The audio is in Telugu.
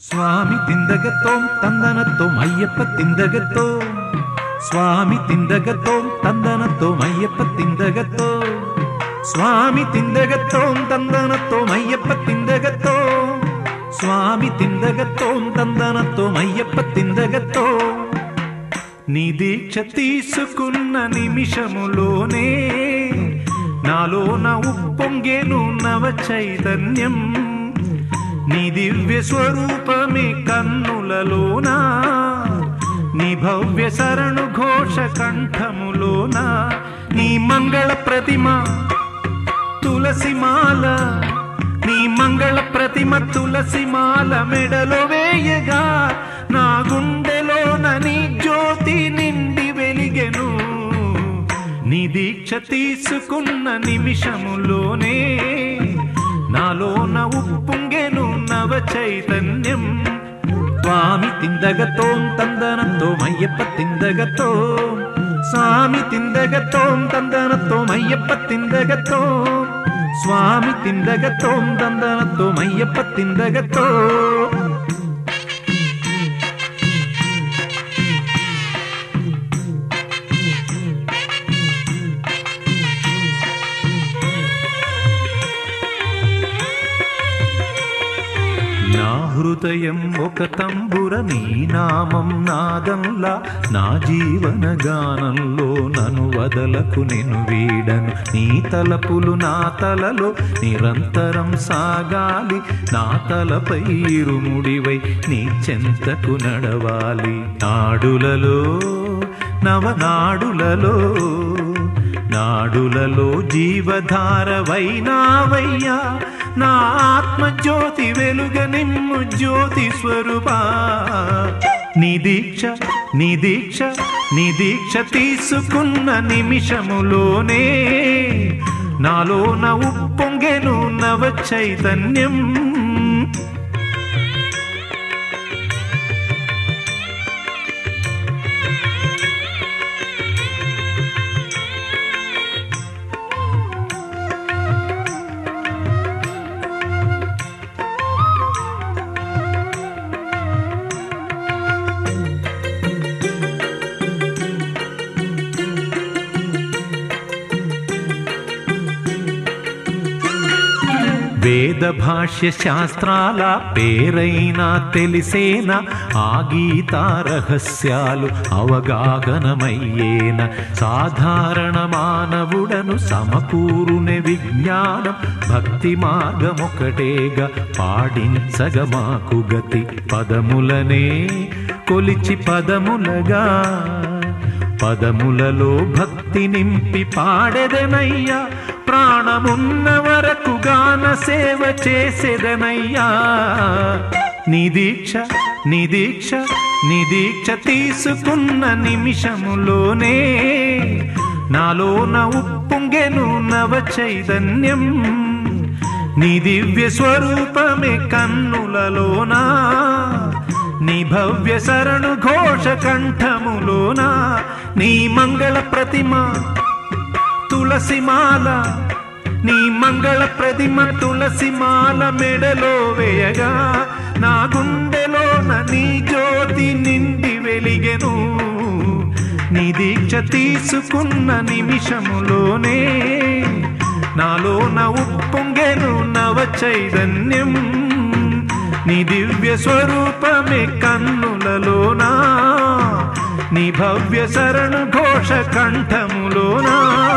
స్వామి తిందగతోం తందనతోం అయ్యప్ప తిందగతో. స్వామి తిందగతోం తందనతోం అయ్యప్ప తిందగతో. స్వామి తిందగతోం తందనతోం అయ్యప్ప తిందగతో. స్వామి తిందగతోం తందనతోం అయ్యప్ప తిందగతో. నీ దీక్ష తీసుకున్న నిమిషములోనే నాలోన ఉప్పొంగేను నవ చైతన్యం నీ దివ్య స్వరూపమే కన్నులలోనా? నీ భవ్య శరణు ఘోష కంఠములోనా? నీ మంగళ ప్రతిమ తులసిమాల నీ మంగళ ప్రతిమ తులసిమాల మెడలో వేయగా నా గుండెలోన నీ జ్యోతి నిండి వెలిగెను. నీ దీక్ష తీసుకున్న నిమిషములోనే నాలోన ఉప్పు నవ చైతన్యం స్వామి తిందగతోం తందనతో అయ్యప్ప తిందగతో స్వామి తిందగతోం తందనతో అయ్యప్ప తిందగతో స్వామి తిందగతోం తందనతో అయ్యప్ప నా హృదయం ఒక తంబుర నీ నామం నాదంలా. నా జీవన గానంలో నను వదలకు నేను వీడను. నీ తలపులు నా తలలో నిరంతరం సాగాలి. నా తలపై ఇరుముడివై నీ చెంతకు నడవాలి. నాడులలో నవనాడులలో నాడులలో జీవధారవైనావయ్యా నా ఆత్మజ్యోతి వెలుగ నిమ్ము జ్యోతి స్వరూపా. నిదీక్ష నిదీక్ష నిదీక్ష తీసుకున్న నిమిషములోనే నాలోన ఉప్పొంగెను నవ చైతన్యం వేద భాష్య శాస్త్రాల పేరైనా తెలిసేన? ఆ గీతా రహస్యాలు అవగాహనమయ్యేన? సాధారణ మానవుడను సమకూరుని విజ్ఞానం భక్తి మార్గమొకటేగా పాడించగ మాకు గతి పదములనే. కొలిచి పదములగా పదములలో భక్తి నింపి పాడెదనయ్యా? ప్రాణమున్నవ మన సేవ చేసేదనయ్యా. నిదీక్ష నిదీక్ష నిదీక్ష తీసుకున్న నిమిషములోనే నాలోన ఉప్పొంగెను నవ చైతన్యం నీ దివ్య స్వరూపమే కన్నులలోనా నీ భవ్య శరణు ఘోష కంఠములోనా నీ మంగళ ప్రతిమ తులసిమాల నీ మంగళ ప్రతిమ తులసిమాల మెడలో వేయగా నా గుండెలోన నీ జ్యోతి నిండి వెలిగెను. నీ దీక్ష తీసుకున్న నిమిషములోనే నాలోన ఉప్పొంగెను నవ చైతన్యం నీ దివ్య స్వరూపమే కన్నులలోనా నీ భవ్య శరణు ఘోష కంఠములోనా.